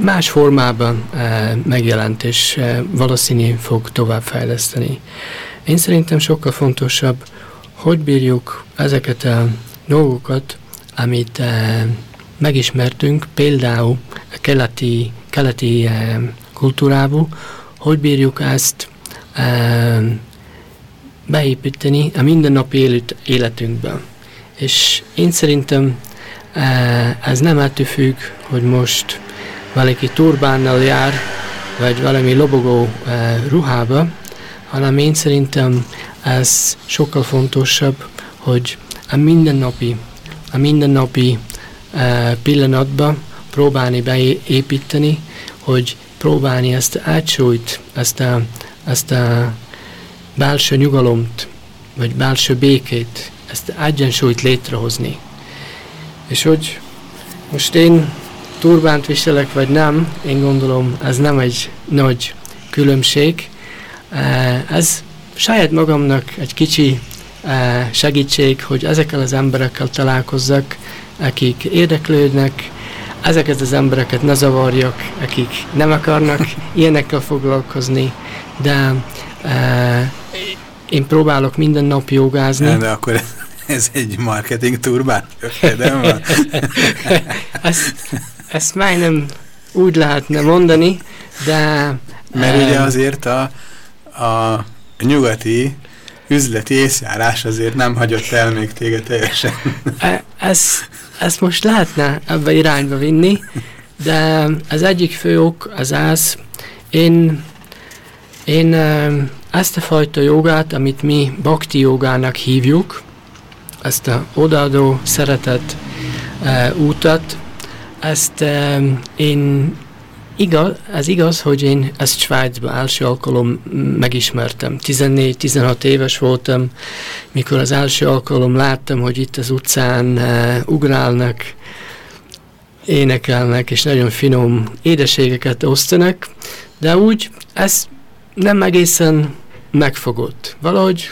más formában megjelent, és valószínű fog továbbfejleszteni. Én szerintem sokkal fontosabb, hogy bírjuk ezeket a dolgokat, amit megismertünk, például a keleti, keleti kultúrából, hogy bírjuk ezt beépíteni a mindennapi élet, életünkben. És én szerintem ez nem attól függ, hogy most valaki turbánnal jár, vagy valami lobogó ruhába, hanem én szerintem ez sokkal fontosabb, hogy a mindennapi, a mindennapi pillanatban próbálni beépíteni, hogy próbálni ezt átsúlyt, ezt a, ezt a belső nyugalomt, vagy belső békét, ezt egyensúlyt létrehozni. És hogy most én turbánt viselek, vagy nem, én gondolom, ez nem egy nagy különbség. Eh, ez saját magamnak egy kicsi eh, segítség, hogy ezekkel az emberekkel találkozzak, akik érdeklődnek, ezeket az embereket ne zavarjak, akik nem akarnak ilyenekkel foglalkozni, de e, én próbálok minden nap jogázni. De akkor ez egy marketing turbán? ezt, ezt majdnem úgy lehetne mondani, de... Mert um, ugye azért a, a nyugati üzleti észjárás azért nem hagyott el még téged teljesen. E, ez, ezt most lehetne ebbe irányba vinni, de az egyik fő ok az az, én, én ezt a fajta jogát, amit mi bakti jogának hívjuk, ezt a odaadó szeretet uh, útat, ezt uh, én igaz, ez igaz, hogy én ezt Svájcban első alkalom megismertem. 14-16 éves voltam, mikor az első alkalom láttam, hogy itt az utcán uh, ugrálnak, énekelnek, és nagyon finom édeségeket osztanak, de úgy ez nem egészen megfogott. Valahogy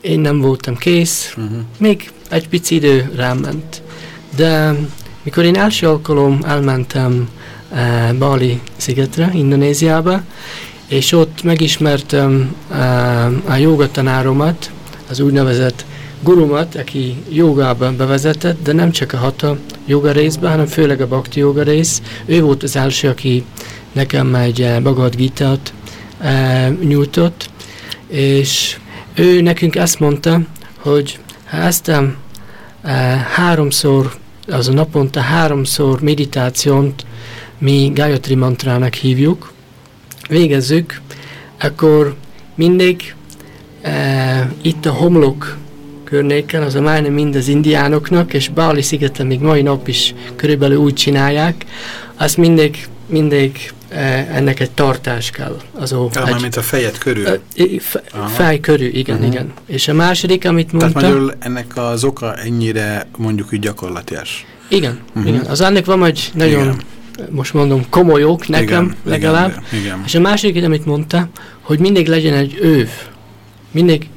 én nem voltam kész, uh-huh. még egy pici idő ráment. De mikor én első alkalom elmentem uh, Bali szigetre, Indonéziába, és ott megismertem uh, a jogatanáromat, az úgynevezett gurumat, aki jogában bevezetett, de nem csak a hata joga részben, hanem főleg a bhakti joga rész. Ő volt az első, aki nekem egy Bhagavad Gita-t uh, nyújtott, és ő nekünk ezt mondta, hogy ha ezt uh, háromszor, az a naponta háromszor meditációt mi Gayatri mantrának hívjuk, végezzük, akkor mindig uh, itt a homlok környéken, az a majdnem mind az indiánoknak, és Bali szigeten még mai nap is körülbelül úgy csinálják, azt mindig, mindig ennek egy tartás kell. Azó, ja, egy, mint a fejed körül? Eh, fe, fej körül, igen, uh mhm. -huh. igen. És a második, amit mondta... Tehát magyarul ennek az oka ennyire mondjuk úgy gyakorlatias. Igen, uh mhm. -huh. igen. Az ennek van egy nagyon... Igen most mondom, komoly ok nekem igen, legalább. Igen, igen. És a második, amit mondta, hogy mindig legyen egy őv. Mindig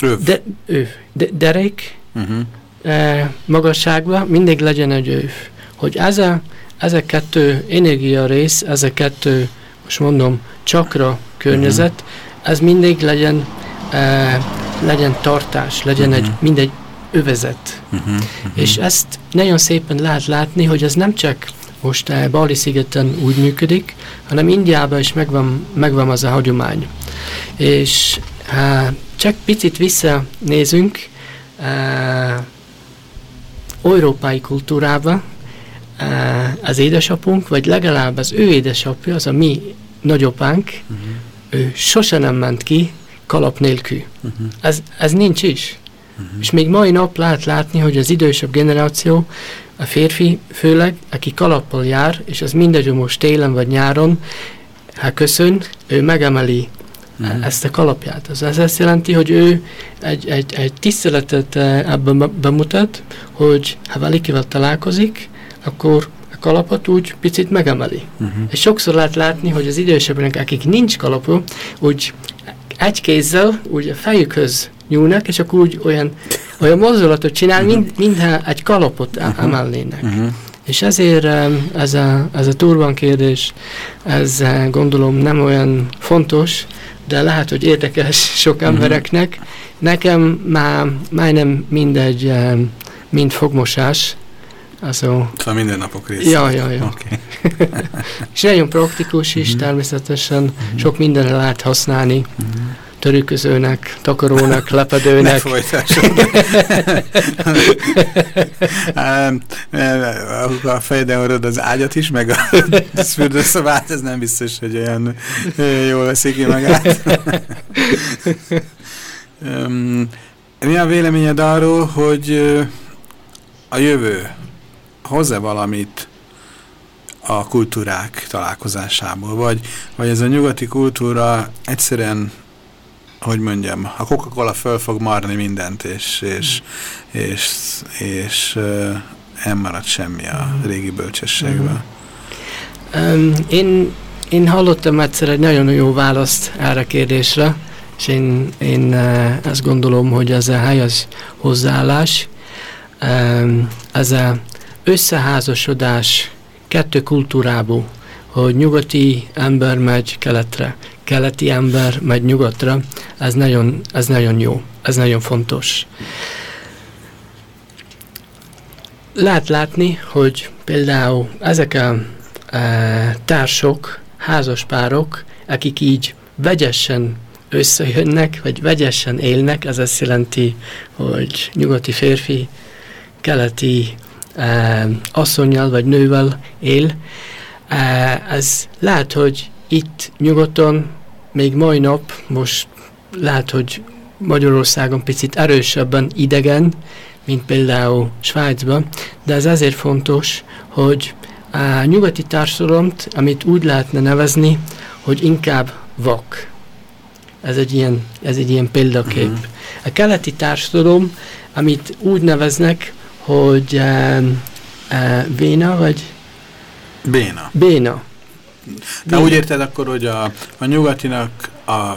Öv. De, öv. De, derek uh-huh. e, magasságban mindig legyen egy öv. Hogy ez a, ez a kettő energia rész, ez a kettő, most mondom, csakra környezet, uh-huh. ez mindig legyen e, legyen tartás, legyen uh-huh. egy, mindegy övezet. Uh-huh. Uh-huh. És ezt nagyon szépen lehet látni, hogy ez nem csak most a Bali szigeten úgy működik, hanem Indiában is megvan, megvan az a hagyomány. És uh, csak picit visszanézünk uh, európai kultúrába, az édesapunk, vagy legalább az ő édesapja, az a mi nagyopánk, uh-huh. ő sose nem ment ki kalap nélkül. Uh-huh. Ez, ez nincs is. Uh-huh. És még mai nap lehet látni, hogy az idősebb generáció, a férfi főleg, aki kalappal jár, és az mindegy, hogy most télen vagy nyáron, ha köszön, ő megemeli uh-huh. ezt a kalapját. Az, ez azt jelenti, hogy ő egy, egy, egy tiszteletet eh, ebben bemutat, hogy ha valakivel találkozik, akkor a kalapot úgy picit megemeli. Uh-huh. És sokszor lehet látni, hogy az idősebbek, akik nincs kalapú, úgy egy kézzel úgy a fejükhöz nyúlnak, és akkor úgy olyan, olyan mozdulatot csinál, uh-huh. mind, mintha egy kalapot uh-huh. emelnének. Uh-huh. És ezért ez a, ez a turban kérdés, ez gondolom nem olyan fontos, de lehet, hogy érdekes sok embereknek. Nekem már majdnem mindegy, mind fogmosás. Also, szóval mindennapok része. Ja, ja, ja. Okay. és nagyon praktikus is, uh-huh. természetesen. Uh-huh. Sok mindenre lehet használni. Uh-huh törüközőnek, takarónak, lepedőnek. a fejeden orrod az ágyat is, meg a fürdőszobát, ez nem biztos, hogy olyan jól veszik ki magát. Mi a véleményed arról, hogy a jövő hozzá valamit a kultúrák találkozásából, vagy, vagy ez a nyugati kultúra egyszerűen hogy mondjam, a Coca-Cola föl fog marni mindent, és, és, és, és uh, nem marad semmi a régi bölcsességből. Én, én hallottam egyszer egy nagyon jó választ erre a kérdésre, és én, én azt gondolom, hogy ez a helyes hozzáállás, um, ez a összeházasodás kettő kultúrából, hogy nyugati ember megy keletre, keleti ember megy nyugatra, ez nagyon, ez nagyon jó, ez nagyon fontos. Lehet látni, hogy például ezek a e, társok, házaspárok, akik így vegyesen összejönnek, vagy vegyesen élnek, ez azt jelenti, hogy nyugati férfi, keleti e, asszonyjal vagy nővel él, e, ez lehet, hogy itt nyugaton még mai nap, most lehet, hogy Magyarországon picit erősebben idegen, mint például Svájcban, de ez azért fontos, hogy a nyugati társadalmat, amit úgy lehetne nevezni, hogy inkább vak. Ez egy ilyen, ez egy ilyen példakép. Uh-huh. A keleti társadalom, amit úgy neveznek, hogy uh, uh, véna, vagy? Béna. Béna. De úgy érted akkor, hogy a, a nyugatinak a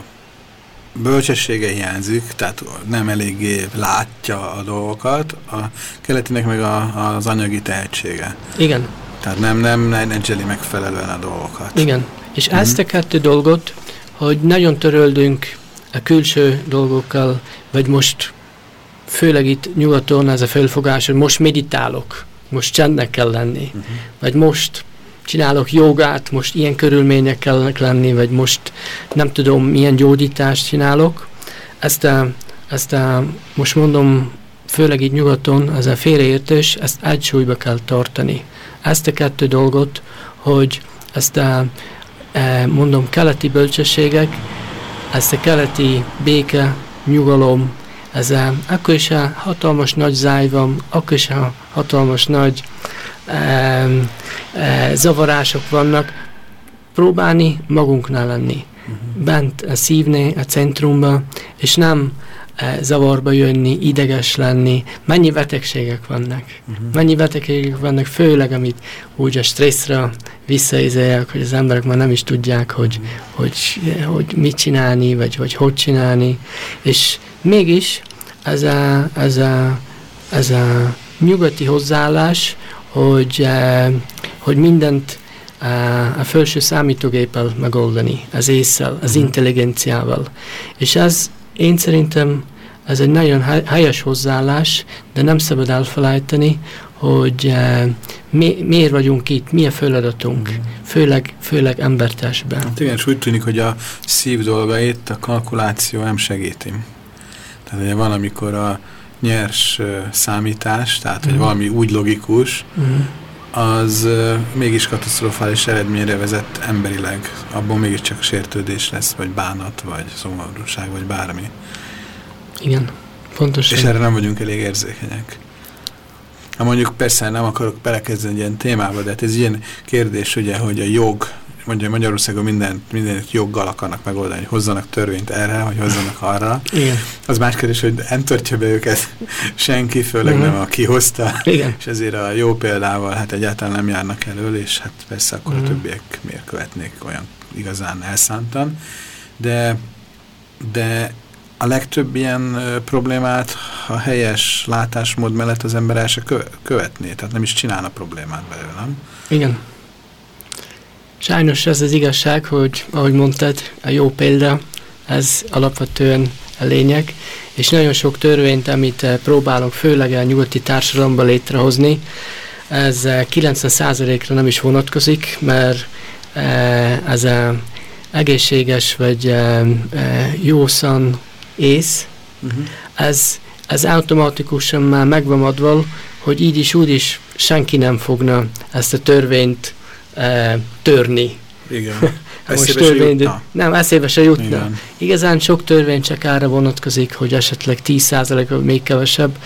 bölcsessége hiányzik, tehát nem eléggé látja a dolgokat, a keletinek meg a, az anyagi tehetsége. Igen. Tehát nem, nem menedzseli megfelelően a dolgokat. Igen. És mm -hmm. ezt a kettő dolgot, hogy nagyon töröldünk a külső dolgokkal, vagy most főleg itt nyugaton ez a felfogás, hogy most meditálok, most csendnek kell lenni, uh -huh. vagy most csinálok jogát, most ilyen körülmények kellene lenni, vagy most nem tudom, milyen gyógyítást csinálok. Ezt, a, ezt a, most mondom, főleg itt nyugaton, ez a félreértés, ezt egy súlyba kell tartani. Ezt a kettő dolgot, hogy ezt a, e, mondom, keleti bölcsességek, ezt a keleti béke, nyugalom, ez a, akkor is a hatalmas nagy záj van, akkor is a hatalmas nagy e, e, zavarások vannak, próbálni magunknál lenni. Uh-huh. Bent a szívné, a centrumba, és nem e, zavarba jönni, ideges lenni. Mennyi betegségek vannak? Uh-huh. Mennyi betegségek vannak, főleg amit úgy a stresszre visszaézeljek, hogy az emberek már nem is tudják, hogy, uh-huh. hogy, hogy mit csinálni, vagy hogy hogy csinálni. És mégis ez a, ez a, ez a nyugati hozzáállás, hogy, eh, hogy mindent eh, a felső számítógéppel megoldani, az észsel, az uh-huh. intelligenciával. És ez én szerintem ez egy nagyon helyes hozzáállás, de nem szabad elfelejteni, hogy uh, mi, miért vagyunk itt, mi a feladatunk, uh-huh. főleg, főleg embertesben. Hát igen, és úgy tűnik, hogy a szív dolgait a kalkuláció nem segíti. Tehát ugye van, amikor a nyers számítás, tehát hogy mm. valami úgy logikus, mm. az mégis katasztrofális eredményre vezet emberileg. Abban mégiscsak sértődés lesz, vagy bánat, vagy szomorúság, vagy bármi. Igen, pontosan. És erre nem vagyunk elég érzékenyek. Ha mondjuk persze nem akarok belekezdeni ilyen témába, de hát ez ilyen kérdés, ugye, hogy a jog mondja, Magyarországon minden, minden joggal akarnak megoldani, hogy hozzanak törvényt erre, vagy hozzanak arra. Igen. Az más kérdés, hogy nem törtje be őket senki, főleg uh -huh. nem aki hozta. Igen. És ezért a jó példával hát egyáltalán nem járnak elől, és hát persze akkor uh -huh. a mhm. többiek miért követnék olyan igazán elszántan. De, de a legtöbb ilyen ö, problémát a helyes látásmód mellett az ember el se kö követné, tehát nem is csinálna problémát belőle, nem? Igen. Sajnos ez az igazság, hogy ahogy mondtad, a jó példa, ez alapvetően a lényeg, és nagyon sok törvényt, amit eh, próbálunk főleg a nyugati társadalomban létrehozni, ez 90%-ra eh, nem is vonatkozik, mert eh, ez a egészséges vagy jószan ész, uh-huh. ez, ez automatikusan már megvan adva, hogy így is úgy is senki nem fogna ezt a törvényt e, törni. Igen. Most törvény, se Nem, eszébe se jutna. Igen. Igazán sok törvény csak arra vonatkozik, hogy esetleg 10% vagy még kevesebb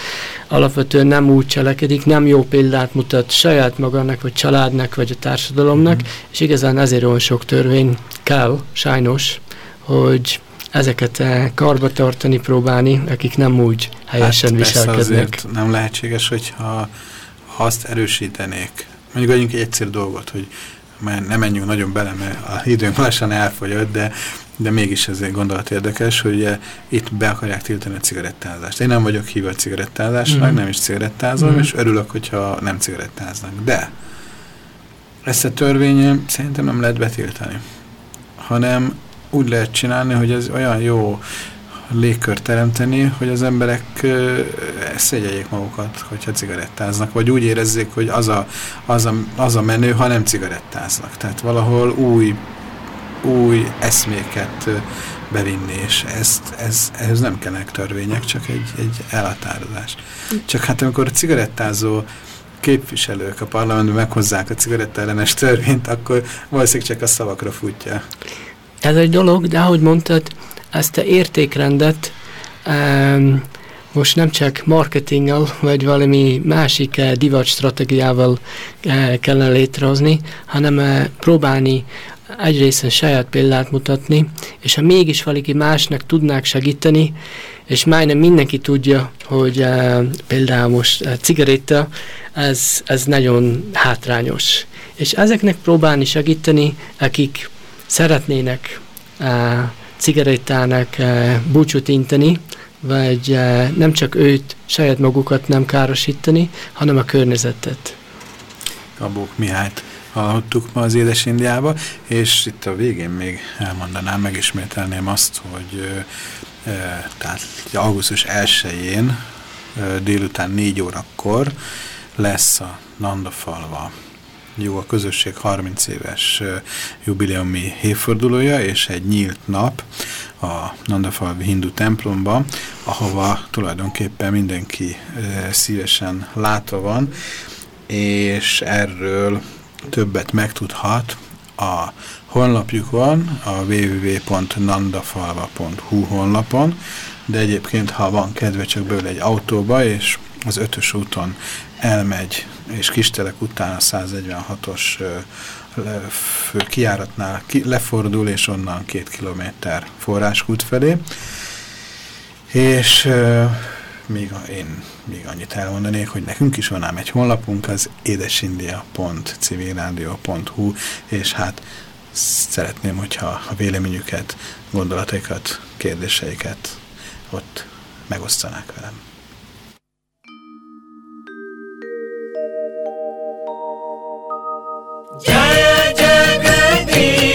alapvetően nem úgy cselekedik, nem jó példát mutat saját magának, vagy családnak, vagy a társadalomnak, mm. és igazán ezért olyan sok törvény kell, sajnos, hogy ezeket eh, karba tartani, próbálni, akik nem úgy helyesen hát viselkednek. azért nem lehetséges, hogyha ha azt erősítenék, mondjuk adjunk egy egyszerű dolgot, hogy mert nem menjünk nagyon bele, mert a időnk lassan elfogyott, de, de mégis ez egy gondolat érdekes, hogy ugye, itt be akarják tiltani a cigarettázást. Én nem vagyok hívva a cigarettázásnak, mm. nem is cigarettázom, mm. és örülök, hogyha nem cigarettáznak. De ezt a törvény szerintem nem lehet betiltani, hanem úgy lehet csinálni, hogy ez olyan jó légkört teremteni, hogy az emberek szégyeljék magukat, hogyha cigarettáznak, vagy úgy érezzék, hogy az a, az, a, az a menő, ha nem cigarettáznak. Tehát valahol új, új eszméket bevinni, és ezt, ez, ehhez nem kellene törvények, csak egy, egy elhatározás. Csak hát amikor a cigarettázó képviselők a parlamentben meghozzák a cigarettellenes törvényt, akkor valószínűleg csak a szavakra futja. Ez egy dolog, de ahogy mondtad, ezt a értékrendet um, most nem csak marketinggel, vagy valami másik uh, divat stratégiával uh, kellene létrehozni, hanem uh, próbálni egyrészt saját példát mutatni, és ha mégis valaki másnak tudnák segíteni, és majdnem mindenki tudja, hogy uh, például most uh, cigaretta, ez, ez nagyon hátrányos. És ezeknek próbálni segíteni, akik szeretnének uh, cigarettának uh, búcsút inteni, vagy uh, nem csak őt, saját magukat nem károsítani, hanem a környezetet. Kabók Mihályt hallottuk ma az Édes Indiába, és itt a végén még elmondanám, megismételném azt, hogy uh, tehát augusztus 1-én délután 4 órakor lesz a Nandafalva jó a közösség 30 éves jubileumi évfordulója, és egy nyílt nap a Nandafalvi hindu templomba, ahova tulajdonképpen mindenki szívesen látva van, és erről többet megtudhat a honlapjukon, a www.nandafalva.hu honlapon, de egyébként, ha van kedve, csak bőle egy autóba, és az ötös úton elmegy, és Kistelek után a 146-os kiáratnál ki, lefordul, és onnan két kilométer forráskút felé. És még a, én még annyit elmondanék, hogy nekünk is van ám egy honlapunk, az édesindia.civilrádió.hu, és hát szeretném, hogyha a véleményüket, gondolataikat, kérdéseiket ott megosztanák velem. जय जगदीश।